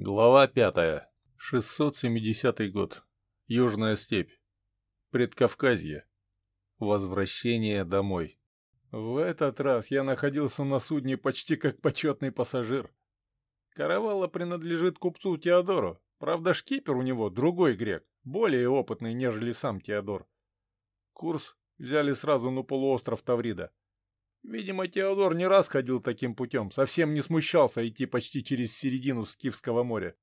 Глава пятая. 670 год. Южная степь. Предкавказье. Возвращение домой. В этот раз я находился на судне почти как почетный пассажир. Каравелла принадлежит купцу Теодору. Правда, шкипер у него другой грек, более опытный, нежели сам Теодор. Курс взяли сразу на полуостров Таврида. Видимо, Теодор не раз ходил таким путем, совсем не смущался идти почти через середину Скифского моря.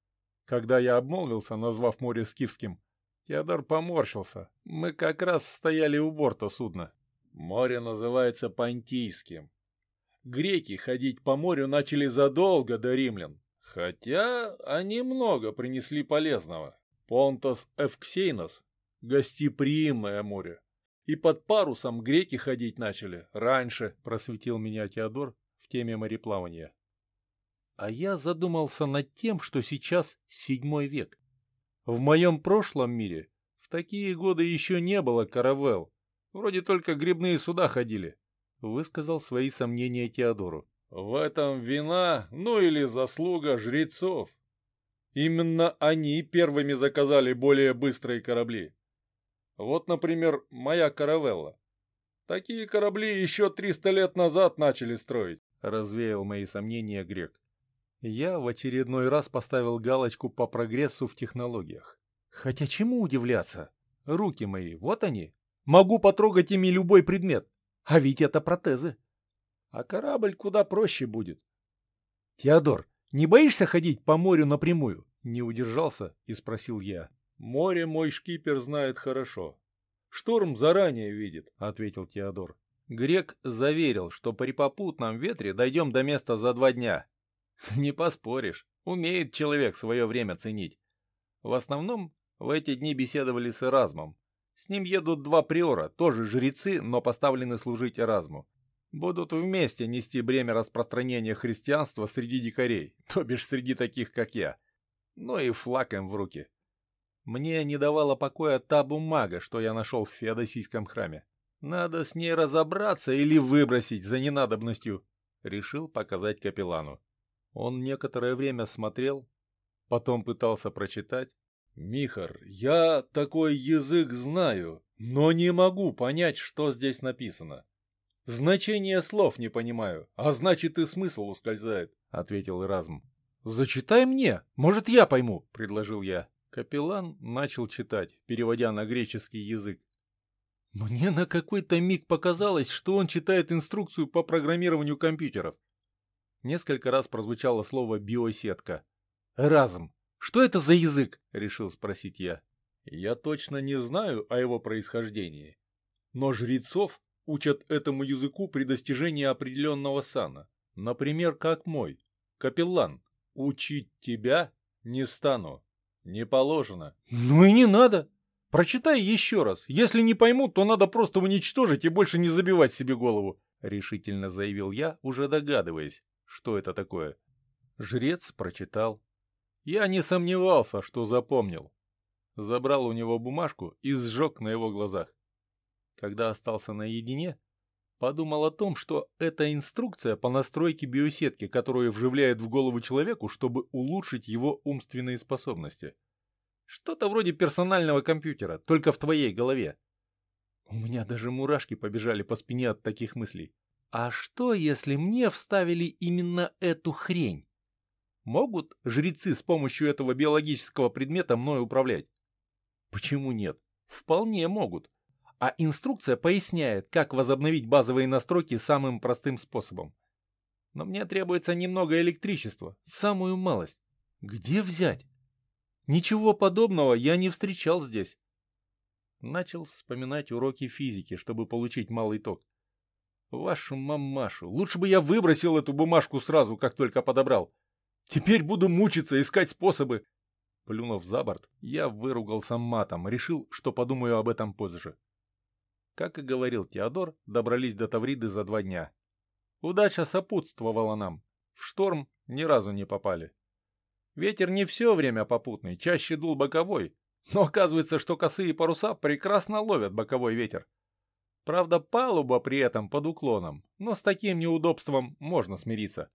Когда я обмолвился, назвав море Скифским, Теодор поморщился. Мы как раз стояли у борта судна. Море называется Понтийским. Греки ходить по морю начали задолго до римлян, хотя они много принесли полезного. Понтос Эвксейнос – гостеприимное море. И под парусом греки ходить начали раньше, просветил меня Теодор в теме мореплавания. А я задумался над тем, что сейчас седьмой век. В моем прошлом мире в такие годы еще не было каравелл. Вроде только грибные суда ходили. Высказал свои сомнения Теодору. В этом вина, ну или заслуга жрецов. Именно они первыми заказали более быстрые корабли. Вот, например, моя каравелла. Такие корабли еще 300 лет назад начали строить, развеял мои сомнения грек. Я в очередной раз поставил галочку по прогрессу в технологиях. Хотя чему удивляться? Руки мои, вот они. Могу потрогать ими любой предмет. А ведь это протезы. А корабль куда проще будет. Теодор, не боишься ходить по морю напрямую? Не удержался и спросил я. Море мой шкипер знает хорошо. Шторм заранее видит, ответил Теодор. Грек заверил, что при попутном ветре дойдем до места за два дня. Не поспоришь, умеет человек свое время ценить. В основном в эти дни беседовали с Эразмом. С ним едут два приора, тоже жрецы, но поставлены служить Эразму. Будут вместе нести бремя распространения христианства среди дикарей, то бишь среди таких, как я. Ну и флаг им в руки. Мне не давала покоя та бумага, что я нашел в Феодосийском храме. Надо с ней разобраться или выбросить за ненадобностью. Решил показать капеллану. Он некоторое время смотрел, потом пытался прочитать. «Михар, я такой язык знаю, но не могу понять, что здесь написано. Значение слов не понимаю, а значит и смысл ускользает», — ответил Эразм. «Зачитай мне, может, я пойму», — предложил я. Капеллан начал читать, переводя на греческий язык. Мне на какой-то миг показалось, что он читает инструкцию по программированию компьютеров. Несколько раз прозвучало слово «биосетка». «Разум, что это за язык?» — решил спросить я. Я точно не знаю о его происхождении. Но жрецов учат этому языку при достижении определенного сана. Например, как мой, капеллан. Учить тебя не стану. «Не положено». «Ну и не надо. Прочитай еще раз. Если не поймут, то надо просто уничтожить и больше не забивать себе голову», — решительно заявил я, уже догадываясь, что это такое. Жрец прочитал. Я не сомневался, что запомнил. Забрал у него бумажку и сжег на его глазах. Когда остался наедине, подумал о том, что это инструкция по настройке биосетки, которую вживляют в голову человеку, чтобы улучшить его умственные способности. Что-то вроде персонального компьютера, только в твоей голове. У меня даже мурашки побежали по спине от таких мыслей. А что, если мне вставили именно эту хрень? Могут жрецы с помощью этого биологического предмета мной управлять? Почему нет? Вполне могут а инструкция поясняет, как возобновить базовые настройки самым простым способом. Но мне требуется немного электричества, самую малость. Где взять? Ничего подобного я не встречал здесь. Начал вспоминать уроки физики, чтобы получить малый ток. Вашу мамашу, лучше бы я выбросил эту бумажку сразу, как только подобрал. Теперь буду мучиться, искать способы. Плюнув за борт, я выругался матом, решил, что подумаю об этом позже. Как и говорил Теодор, добрались до Тавриды за два дня. Удача сопутствовала нам. В шторм ни разу не попали. Ветер не все время попутный, чаще дул боковой. Но оказывается, что косые паруса прекрасно ловят боковой ветер. Правда, палуба при этом под уклоном, но с таким неудобством можно смириться.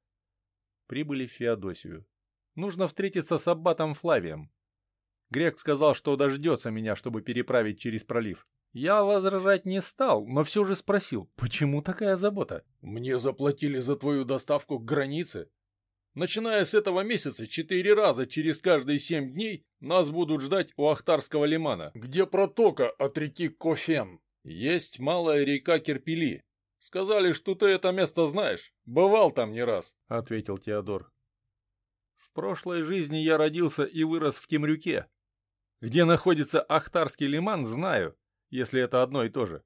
Прибыли в Феодосию. Нужно встретиться с аббатом Флавием. Грек сказал, что дождется меня, чтобы переправить через пролив. Я возражать не стал, но все же спросил, почему такая забота? «Мне заплатили за твою доставку к границе. Начиная с этого месяца, четыре раза через каждые семь дней нас будут ждать у Ахтарского лимана, где протока от реки Кофен. Есть малая река Кирпили. Сказали, что ты это место знаешь. Бывал там не раз», — ответил Теодор. «В прошлой жизни я родился и вырос в Темрюке. Где находится Ахтарский лиман, знаю, если это одно и то же.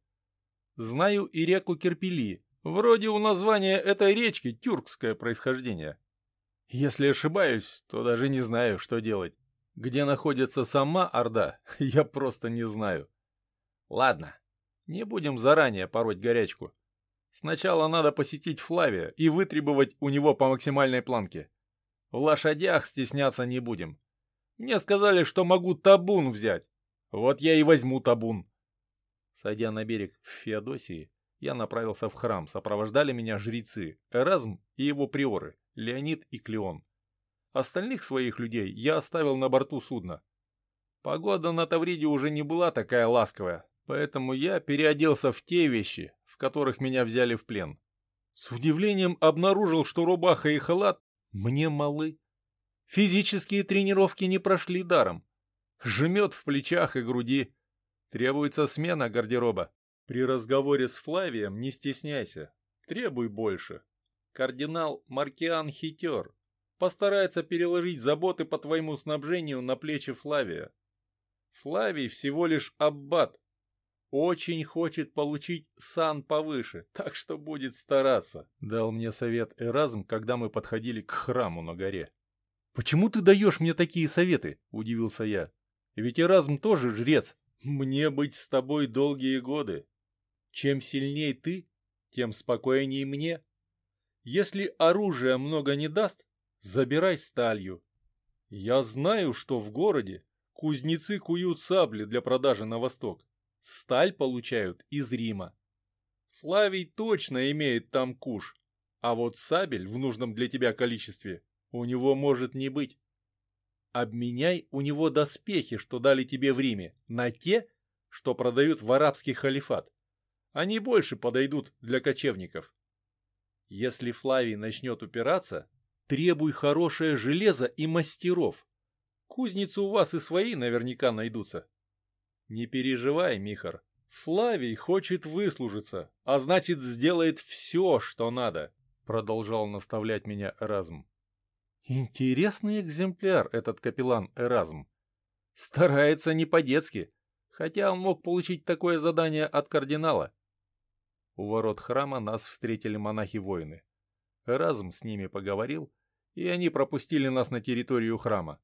Знаю и реку Кирпили. Вроде у названия этой речки тюркское происхождение. Если ошибаюсь, то даже не знаю, что делать. Где находится сама Орда, я просто не знаю. Ладно, не будем заранее пороть горячку. Сначала надо посетить Флавия и вытребовать у него по максимальной планке. В лошадях стесняться не будем. Мне сказали, что могу табун взять. Вот я и возьму табун. Сойдя на берег в Феодосии, я направился в храм. Сопровождали меня жрецы Эразм и его приоры, Леонид и Клеон. Остальных своих людей я оставил на борту судна. Погода на Тавриде уже не была такая ласковая, поэтому я переоделся в те вещи, в которых меня взяли в плен. С удивлением обнаружил, что рубаха и халат мне малы. Физические тренировки не прошли даром. Жмет в плечах и груди. Требуется смена гардероба. При разговоре с Флавием не стесняйся. Требуй больше. Кардинал Маркиан хитер. Постарается переложить заботы по твоему снабжению на плечи Флавия. Флавий всего лишь аббат. Очень хочет получить сан повыше, так что будет стараться, дал мне совет Эразм, когда мы подходили к храму на горе. «Почему ты даешь мне такие советы?» – удивился я. «Ведь Эразм тоже жрец. Мне быть с тобой долгие годы. Чем сильней ты, тем спокойнее мне. Если оружия много не даст, забирай сталью. Я знаю, что в городе кузнецы куют сабли для продажи на восток. Сталь получают из Рима. Флавий точно имеет там куш, а вот сабель в нужном для тебя количестве у него может не быть. Обменяй у него доспехи, что дали тебе в Риме, на те, что продают в арабский халифат. Они больше подойдут для кочевников. Если Флавий начнет упираться, требуй хорошее железо и мастеров. Кузницы у вас и свои наверняка найдутся. Не переживай, Михар. Флавий хочет выслужиться, а значит сделает все, что надо, продолжал наставлять меня Эразм. Интересный экземпляр этот капеллан Эразм. Старается не по-детски, хотя он мог получить такое задание от кардинала. У ворот храма нас встретили монахи-воины. Эразм с ними поговорил, и они пропустили нас на территорию храма.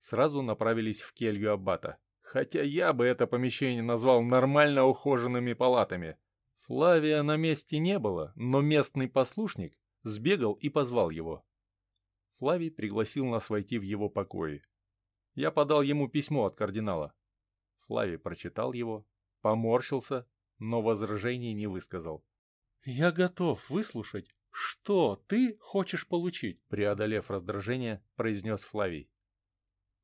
Сразу направились в келью аббата, хотя я бы это помещение назвал нормально ухоженными палатами. Флавия на месте не было, но местный послушник сбегал и позвал его. Флавий пригласил нас войти в его покои. Я подал ему письмо от кардинала. Флавий прочитал его, поморщился, но возражений не высказал. «Я готов выслушать, что ты хочешь получить», преодолев раздражение, произнес Флавий.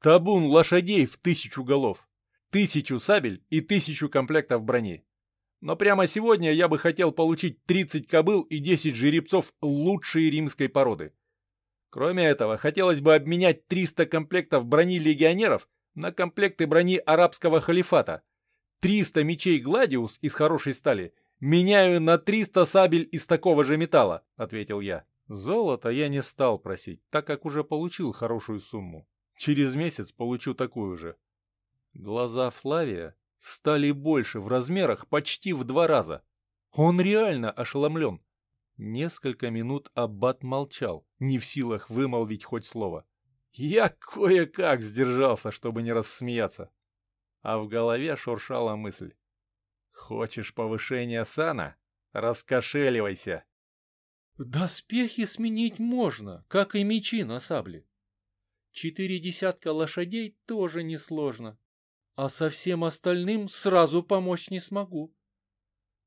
«Табун лошадей в тысячу голов, тысячу сабель и тысячу комплектов брони. Но прямо сегодня я бы хотел получить 30 кобыл и 10 жеребцов лучшей римской породы. Кроме этого, хотелось бы обменять 300 комплектов брони легионеров на комплекты брони арабского халифата. 300 мечей Гладиус из хорошей стали меняю на 300 сабель из такого же металла, ответил я. Золото я не стал просить, так как уже получил хорошую сумму. Через месяц получу такую же. Глаза Флавия стали больше в размерах почти в два раза. Он реально ошеломлен. Несколько минут Аббат молчал, не в силах вымолвить хоть слово. Я кое-как сдержался, чтобы не рассмеяться. А в голове шуршала мысль. «Хочешь повышения сана? Раскошеливайся!» «Доспехи сменить можно, как и мечи на сабле. Четыре десятка лошадей тоже несложно, а со всем остальным сразу помочь не смогу.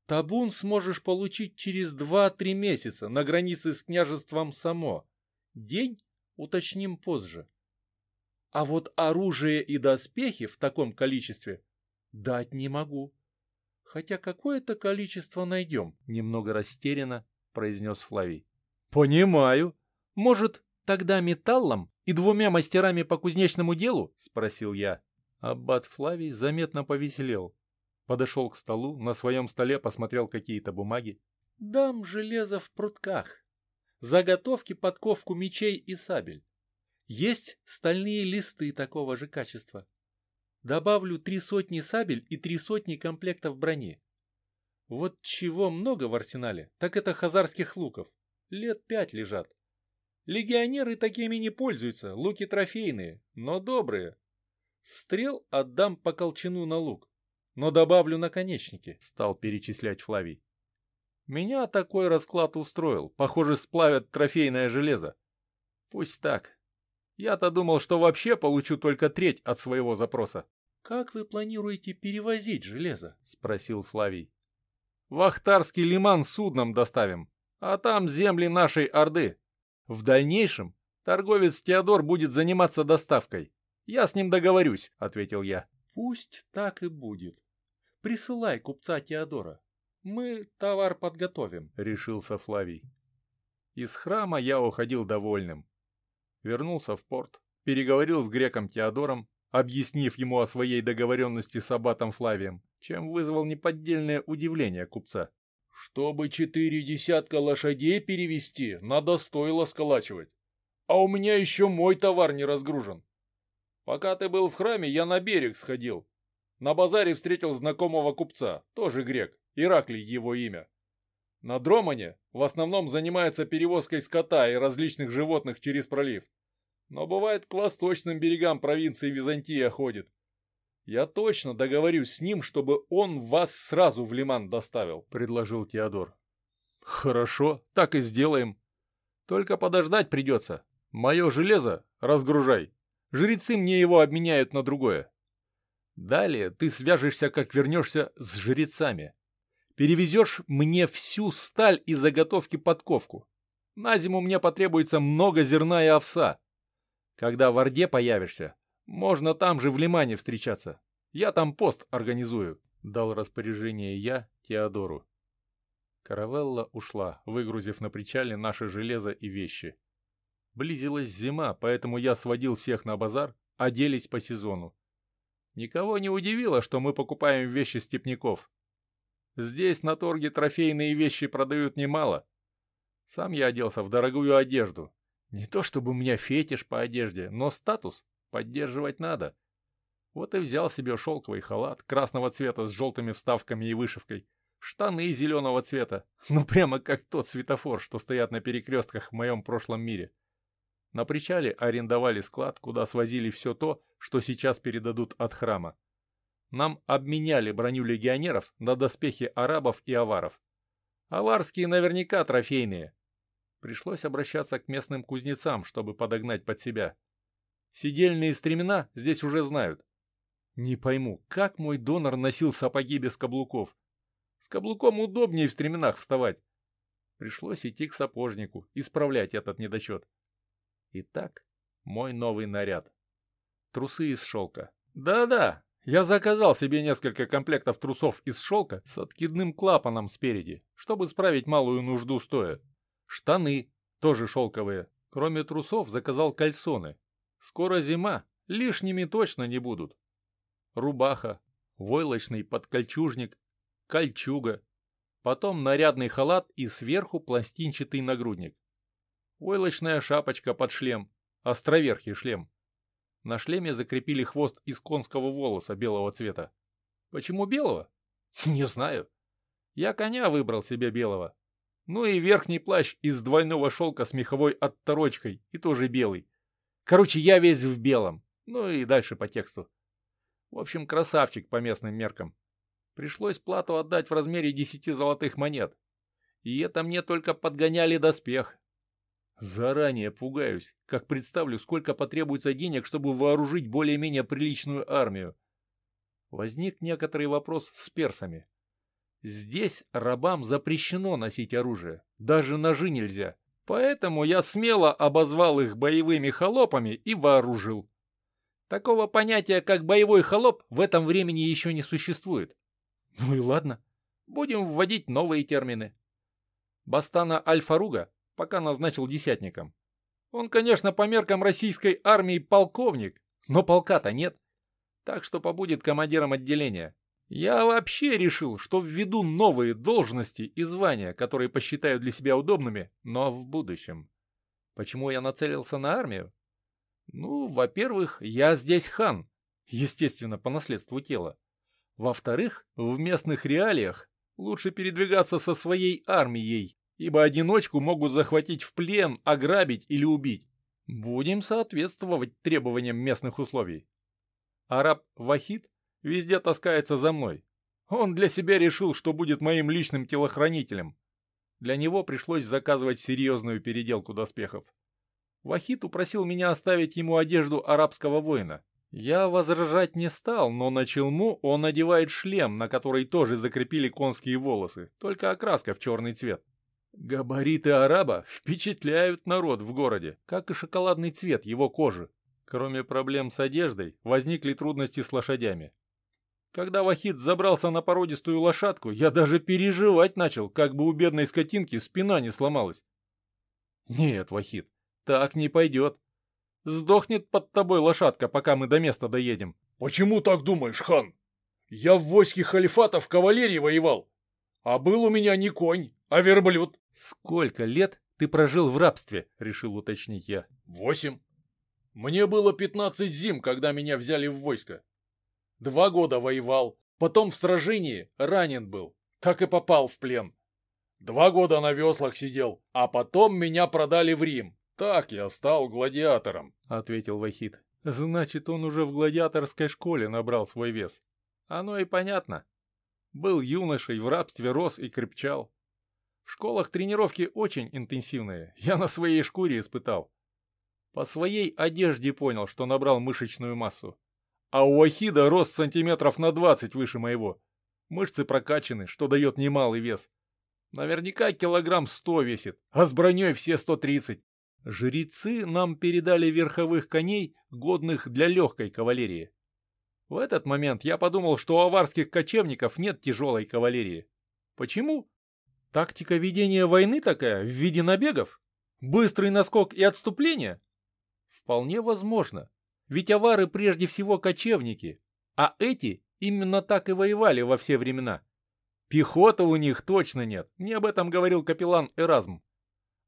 Табун сможешь получить через два-три месяца на границе с княжеством Само. День Уточним позже. А вот оружие и доспехи в таком количестве дать не могу. Хотя какое-то количество найдем. Немного растерянно произнес Флавий. Понимаю. Может, тогда металлом и двумя мастерами по кузнечному делу? Спросил я. Аббат Флавий заметно повеселел. Подошел к столу, на своем столе посмотрел какие-то бумаги. Дам железо в прутках. Заготовки подковку мечей и сабель. Есть стальные листы такого же качества. Добавлю три сотни сабель и три сотни комплектов брони. Вот чего много в арсенале, так это хазарских луков. Лет пять лежат. Легионеры такими не пользуются, луки трофейные, но добрые. Стрел отдам по колчану на лук, но добавлю наконечники, стал перечислять Флавий. Меня такой расклад устроил. Похоже, сплавят трофейное железо. Пусть так. Я-то думал, что вообще получу только треть от своего запроса. «Как вы планируете перевозить железо?» — спросил Флавий. «В Ахтарский лиман судном доставим, а там земли нашей Орды. В дальнейшем торговец Теодор будет заниматься доставкой. Я с ним договорюсь», — ответил я. «Пусть так и будет. Присылай купца Теодора. Мы товар подготовим», — решился Флавий. Из храма я уходил довольным. Вернулся в порт, переговорил с греком Теодором, объяснив ему о своей договоренности с аббатом Флавием, чем вызвал неподдельное удивление купца. «Чтобы четыре десятка лошадей перевести, надо стоило сколачивать. А у меня еще мой товар не разгружен. Пока ты был в храме, я на берег сходил. На базаре встретил знакомого купца, тоже грек, Ираклий его имя. На Дромане в основном занимается перевозкой скота и различных животных через пролив но бывает к восточным берегам провинции Византия ходит. Я точно договорюсь с ним, чтобы он вас сразу в лиман доставил», — предложил Теодор. «Хорошо, так и сделаем. Только подождать придется. Мое железо разгружай. Жрецы мне его обменяют на другое. Далее ты свяжешься, как вернешься с жрецами. Перевезешь мне всю сталь и заготовки подковку. На зиму мне потребуется много зерна и овса. Когда в Орде появишься, можно там же в Лимане встречаться. Я там пост организую», — дал распоряжение я Теодору. Каравелла ушла, выгрузив на причале наше железо и вещи. Близилась зима, поэтому я сводил всех на базар, оделись по сезону. Никого не удивило, что мы покупаем вещи степняков. Здесь на торге трофейные вещи продают немало. Сам я оделся в дорогую одежду, не то чтобы у меня фетиш по одежде, но статус поддерживать надо. Вот и взял себе шелковый халат красного цвета с желтыми вставками и вышивкой, штаны зеленого цвета, ну прямо как тот светофор, что стоят на перекрестках в моем прошлом мире. На причале арендовали склад, куда свозили все то, что сейчас передадут от храма. Нам обменяли броню легионеров на доспехи арабов и аваров. Аварские наверняка трофейные, Пришлось обращаться к местным кузнецам, чтобы подогнать под себя. Сидельные стремена здесь уже знают. Не пойму, как мой донор носил сапоги без каблуков? С каблуком удобнее в стременах вставать. Пришлось идти к сапожнику, исправлять этот недочет. Итак, мой новый наряд. Трусы из шелка. Да-да, я заказал себе несколько комплектов трусов из шелка с откидным клапаном спереди, чтобы справить малую нужду стоя. Штаны, тоже шелковые. Кроме трусов заказал кальсоны. Скоро зима, лишними точно не будут. Рубаха, войлочный подкольчужник, кольчуга. Потом нарядный халат и сверху пластинчатый нагрудник. Войлочная шапочка под шлем, островерхий шлем. На шлеме закрепили хвост из конского волоса белого цвета. Почему белого? Не знаю. Я коня выбрал себе белого. Ну и верхний плащ из двойного шелка с меховой отторочкой и тоже белый. Короче, я весь в белом. Ну и дальше по тексту. В общем, красавчик по местным меркам. Пришлось плату отдать в размере десяти золотых монет. И это мне только подгоняли доспех. Заранее пугаюсь, как представлю, сколько потребуется денег, чтобы вооружить более-менее приличную армию. Возник некоторый вопрос с персами. Здесь рабам запрещено носить оружие, даже ножи нельзя. Поэтому я смело обозвал их боевыми холопами и вооружил. Такого понятия, как боевой холоп, в этом времени еще не существует. Ну и ладно, будем вводить новые термины. Бастана Альфаруга пока назначил десятником. Он, конечно, по меркам российской армии полковник, но полка-то нет. Так что побудет командиром отделения. Я вообще решил, что введу новые должности и звания, которые посчитаю для себя удобными, но в будущем. Почему я нацелился на армию? Ну, во-первых, я здесь хан, естественно, по наследству тела. Во-вторых, в местных реалиях лучше передвигаться со своей армией, ибо одиночку могут захватить в плен, ограбить или убить. Будем соответствовать требованиям местных условий. Араб Вахид везде таскается за мной. Он для себя решил, что будет моим личным телохранителем. Для него пришлось заказывать серьезную переделку доспехов. Вахид упросил меня оставить ему одежду арабского воина. Я возражать не стал, но на челму он надевает шлем, на который тоже закрепили конские волосы, только окраска в черный цвет. Габариты араба впечатляют народ в городе, как и шоколадный цвет его кожи. Кроме проблем с одеждой, возникли трудности с лошадями. Когда Вахид забрался на породистую лошадку, я даже переживать начал, как бы у бедной скотинки спина не сломалась. Нет, Вахид, так не пойдет. Сдохнет под тобой лошадка, пока мы до места доедем. Почему так думаешь, хан? Я в войске халифата в кавалерии воевал. А был у меня не конь, а верблюд. Сколько лет ты прожил в рабстве, решил уточнить я. Восемь. Мне было пятнадцать зим, когда меня взяли в войско. Два года воевал, потом в сражении ранен был, так и попал в плен. Два года на веслах сидел, а потом меня продали в Рим. Так я стал гладиатором, — ответил Вахид. Значит, он уже в гладиаторской школе набрал свой вес. Оно и понятно. Был юношей, в рабстве рос и крепчал. В школах тренировки очень интенсивные, я на своей шкуре испытал. По своей одежде понял, что набрал мышечную массу. А у Ахида рост сантиметров на 20 выше моего. Мышцы прокачаны, что дает немалый вес. Наверняка килограмм 100 весит, а с броней все 130. Жрецы нам передали верховых коней, годных для легкой кавалерии. В этот момент я подумал, что у аварских кочевников нет тяжелой кавалерии. Почему? Тактика ведения войны такая, в виде набегов? Быстрый наскок и отступление? Вполне возможно. Ведь авары прежде всего кочевники, а эти именно так и воевали во все времена. Пехоты у них точно нет, мне об этом говорил капеллан Эразм.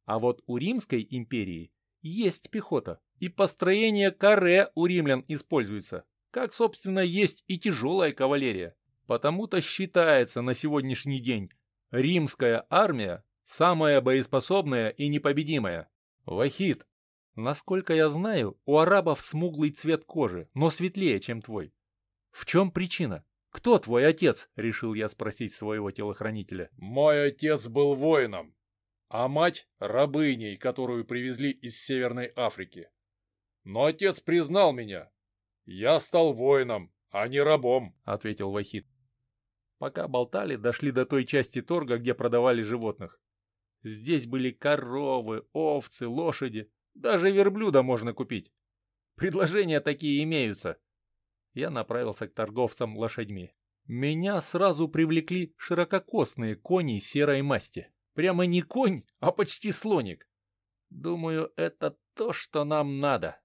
А вот у Римской империи есть пехота, и построение каре у римлян используется, как, собственно, есть и тяжелая кавалерия. Потому-то считается на сегодняшний день римская армия самая боеспособная и непобедимая. Вахид, насколько я знаю, у арабов смуглый цвет кожи, но светлее, чем твой. В чем причина? Кто твой отец? Решил я спросить своего телохранителя. Мой отец был воином, а мать — рабыней, которую привезли из Северной Африки. Но отец признал меня. Я стал воином, а не рабом, — ответил Вахид. Пока болтали, дошли до той части торга, где продавали животных. Здесь были коровы, овцы, лошади, даже верблюда можно купить. Предложения такие имеются. Я направился к торговцам лошадьми. Меня сразу привлекли ширококосные кони серой масти. Прямо не конь, а почти слоник. Думаю, это то, что нам надо.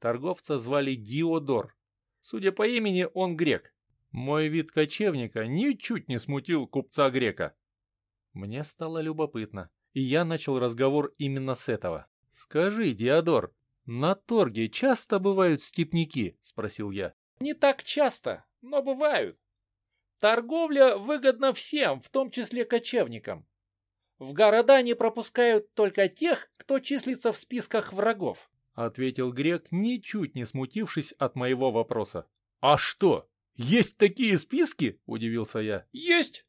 Торговца звали Диодор. Судя по имени, он грек. Мой вид кочевника ничуть не смутил купца-грека. Мне стало любопытно, и я начал разговор именно с этого. «Скажи, Диодор, на торге часто бывают степняки?» – спросил я. «Не так часто, но бывают. Торговля выгодна всем, в том числе кочевникам. В города не пропускают только тех, кто числится в списках врагов», — ответил грек, ничуть не смутившись от моего вопроса. «А что, есть такие списки?» — удивился я. «Есть.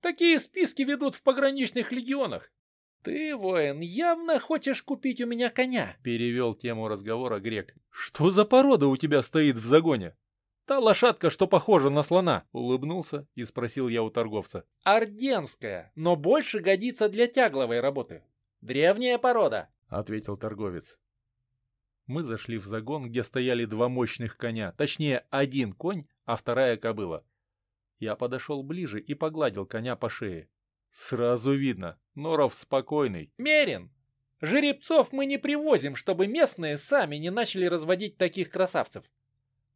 Такие списки ведут в пограничных легионах. Ты, воин, явно хочешь купить у меня коня?» — перевел тему разговора грек. «Что за порода у тебя стоит в загоне?» «Та лошадка, что похожа на слона», — улыбнулся и спросил я у торговца. «Орденская, но больше годится для тягловой работы. Древняя порода, — ответил торговец. Мы зашли в загон, где стояли два мощных коня, точнее, один конь, а вторая кобыла. Я подошел ближе и погладил коня по шее. Сразу видно, Норов спокойный. Мерин, жеребцов мы не привозим, чтобы местные сами не начали разводить таких красавцев.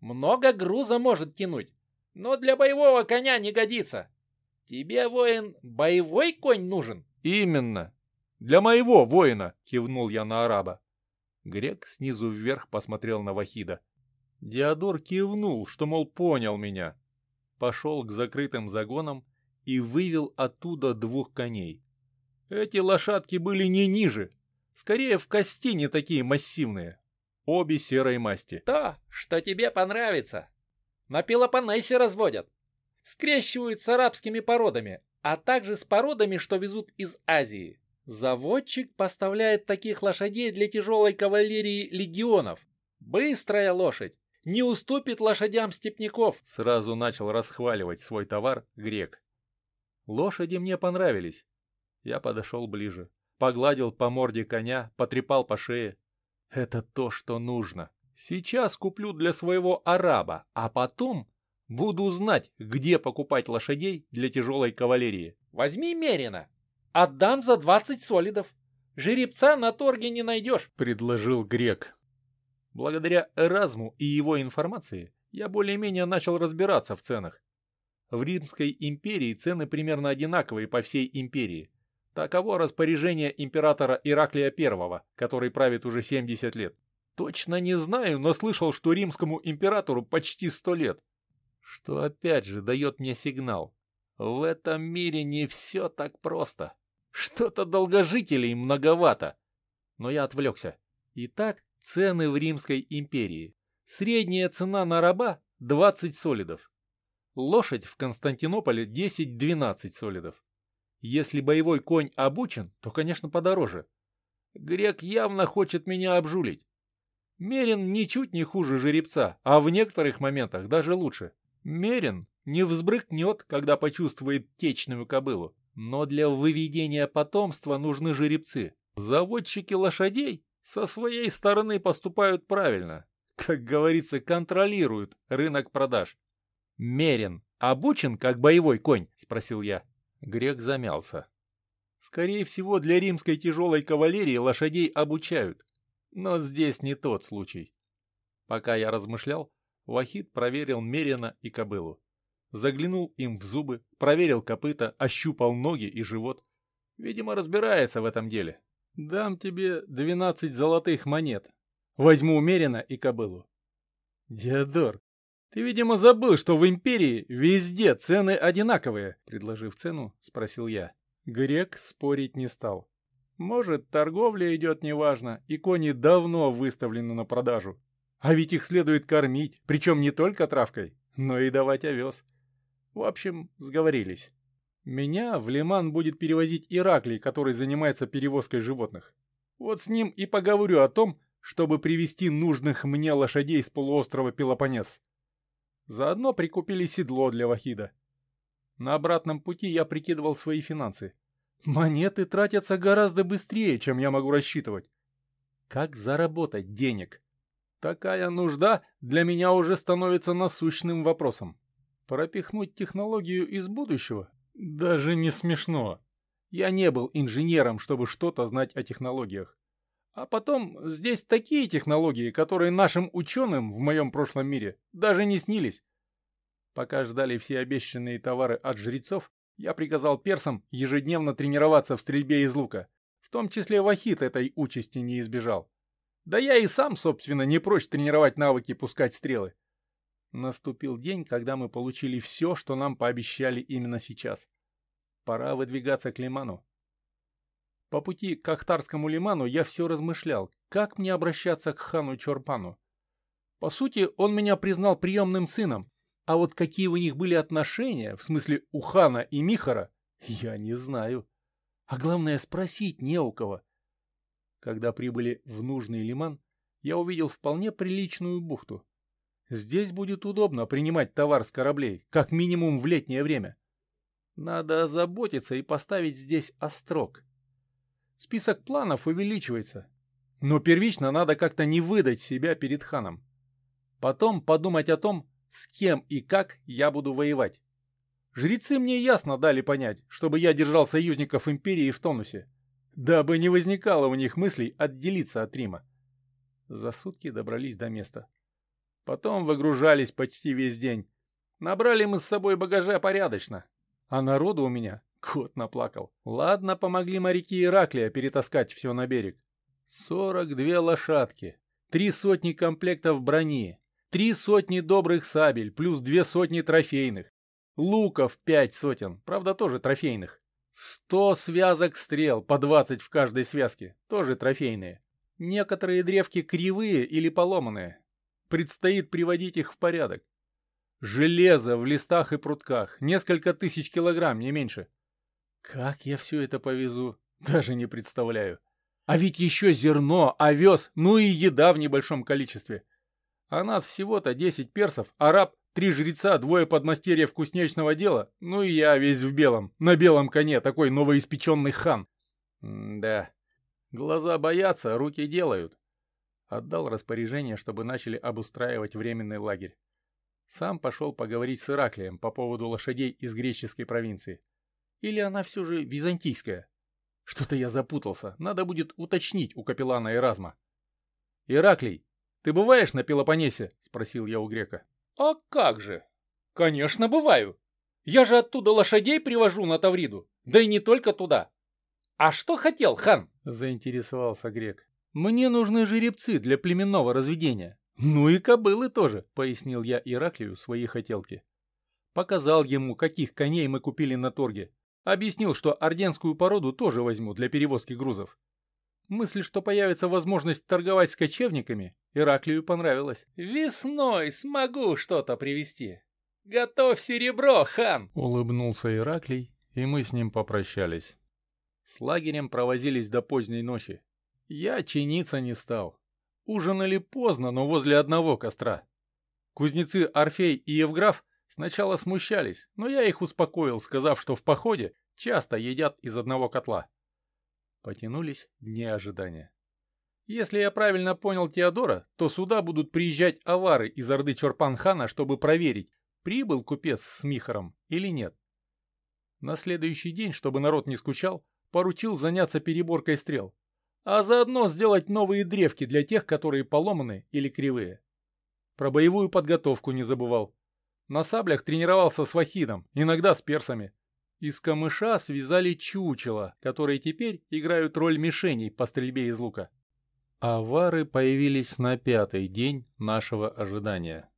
Много груза может тянуть, но для боевого коня не годится. Тебе, воин, боевой конь нужен? Именно. Для моего воина, кивнул я на араба. Грек снизу вверх посмотрел на Вахида. Диодор кивнул, что, мол, понял меня. Пошел к закрытым загонам и вывел оттуда двух коней. Эти лошадки были не ниже, скорее в кости не такие массивные. Обе серой масти. То, что тебе понравится. На Пелопоннесе разводят. Скрещивают с арабскими породами, а также с породами, что везут из Азии. Заводчик поставляет таких лошадей для тяжелой кавалерии легионов. Быстрая лошадь не уступит лошадям степняков. Сразу начал расхваливать свой товар грек. Лошади мне понравились. Я подошел ближе, погладил по морде коня, потрепал по шее. Это то, что нужно. Сейчас куплю для своего араба, а потом буду знать, где покупать лошадей для тяжелой кавалерии. Возьми Мерина, Отдам за двадцать солидов. Жеребца на торге не найдешь, предложил грек. Благодаря Эразму и его информации я более-менее начал разбираться в ценах. В Римской империи цены примерно одинаковые по всей империи. Таково распоряжение императора Ираклия I, который правит уже 70 лет. Точно не знаю, но слышал, что римскому императору почти 100 лет. Что опять же дает мне сигнал. В этом мире не все так просто. Что-то долгожителей многовато. Но я отвлекся. Итак, цены в Римской империи. Средняя цена на раба – 20 солидов. Лошадь в Константинополе 10-12 солидов. Если боевой конь обучен, то, конечно, подороже. Грек явно хочет меня обжулить. Мерин ничуть не хуже жеребца, а в некоторых моментах даже лучше. Мерин не взбрыкнет, когда почувствует течную кобылу. Но для выведения потомства нужны жеребцы. Заводчики лошадей со своей стороны поступают правильно. Как говорится, контролируют рынок продаж. «Мерин обучен как боевой конь?» – спросил я. Грек замялся. Скорее всего, для римской тяжелой кавалерии лошадей обучают. Но здесь не тот случай. Пока я размышлял, Вахид проверил Мерина и кобылу. Заглянул им в зубы, проверил копыта, ощупал ноги и живот. Видимо, разбирается в этом деле. Дам тебе двенадцать золотых монет. Возьму умеренно и кобылу. Диодор, ты, видимо, забыл, что в империи везде цены одинаковые, предложив цену, спросил я. Грек спорить не стал. Может, торговля идет неважно, и кони давно выставлены на продажу. А ведь их следует кормить, причем не только травкой, но и давать овес. В общем, сговорились. Меня в Лиман будет перевозить Ираклий, который занимается перевозкой животных. Вот с ним и поговорю о том, чтобы привести нужных мне лошадей с полуострова Пелопонес. Заодно прикупили седло для Вахида. На обратном пути я прикидывал свои финансы. Монеты тратятся гораздо быстрее, чем я могу рассчитывать. Как заработать денег? Такая нужда для меня уже становится насущным вопросом. Пропихнуть технологию из будущего? Даже не смешно. Я не был инженером, чтобы что-то знать о технологиях. А потом, здесь такие технологии, которые нашим ученым в моем прошлом мире даже не снились. Пока ждали все обещанные товары от жрецов, я приказал персам ежедневно тренироваться в стрельбе из лука. В том числе Вахит этой участи не избежал. Да я и сам, собственно, не прочь тренировать навыки пускать стрелы. Наступил день, когда мы получили все, что нам пообещали именно сейчас. Пора выдвигаться к лиману. По пути к Ахтарскому лиману я все размышлял, как мне обращаться к хану Чорпану. По сути, он меня признал приемным сыном, а вот какие у них были отношения, в смысле у хана и Михара, я не знаю. А главное, спросить не у кого. Когда прибыли в нужный лиман, я увидел вполне приличную бухту. Здесь будет удобно принимать товар с кораблей, как минимум в летнее время. Надо озаботиться и поставить здесь острог. Список планов увеличивается. Но первично надо как-то не выдать себя перед ханом. Потом подумать о том, с кем и как я буду воевать. Жрецы мне ясно дали понять, чтобы я держал союзников империи в тонусе, дабы не возникало у них мыслей отделиться от Рима. За сутки добрались до места. Потом выгружались почти весь день. Набрали мы с собой багажа порядочно. А народу у меня кот наплакал. Ладно, помогли моряки Ираклия перетаскать все на берег. Сорок две лошадки, три сотни комплектов брони, три сотни добрых сабель, плюс две сотни трофейных. Луков пять сотен, правда тоже трофейных. Сто связок стрел, по двадцать в каждой связке, тоже трофейные. Некоторые древки кривые или поломанные. Предстоит приводить их в порядок. Железо в листах и прутках, несколько тысяч килограмм, не меньше. Как я все это повезу, даже не представляю. А ведь еще зерно, овес, ну и еда в небольшом количестве. А нас всего-то 10 персов, араб, три жреца, двое подмастерьев кузнечного дела, ну и я весь в белом, на белом коне, такой новоиспеченный хан. М да, глаза боятся, руки делают. Отдал распоряжение, чтобы начали обустраивать временный лагерь. Сам пошел поговорить с Ираклием по поводу лошадей из греческой провинции. Или она все же византийская? Что-то я запутался, надо будет уточнить у капеллана Эразма. «Ираклий, ты бываешь на Пелопоннесе?» — спросил я у грека. «А как же? Конечно, бываю. Я же оттуда лошадей привожу на Тавриду, да и не только туда. А что хотел, хан?» — заинтересовался грек. «Мне нужны жеребцы для племенного разведения. Ну и кобылы тоже», — пояснил я Ираклию свои хотелки. Показал ему, каких коней мы купили на торге. Объяснил, что орденскую породу тоже возьму для перевозки грузов. Мысль, что появится возможность торговать с кочевниками, Ираклию понравилась. «Весной смогу что-то привезти. Готовь серебро, хан!» Улыбнулся Ираклий, и мы с ним попрощались. С лагерем провозились до поздней ночи. Я чиниться не стал. Ужинали поздно, но возле одного костра. Кузнецы Орфей и Евграф сначала смущались, но я их успокоил, сказав, что в походе часто едят из одного котла. Потянулись дни ожидания. Если я правильно понял Теодора, то сюда будут приезжать авары из Орды Чорпан-хана, чтобы проверить, прибыл купец с Михаром или нет. На следующий день, чтобы народ не скучал, поручил заняться переборкой стрел а заодно сделать новые древки для тех, которые поломаны или кривые. Про боевую подготовку не забывал. На саблях тренировался с вахидом, иногда с персами. Из камыша связали чучела, которые теперь играют роль мишеней по стрельбе из лука. Авары появились на пятый день нашего ожидания.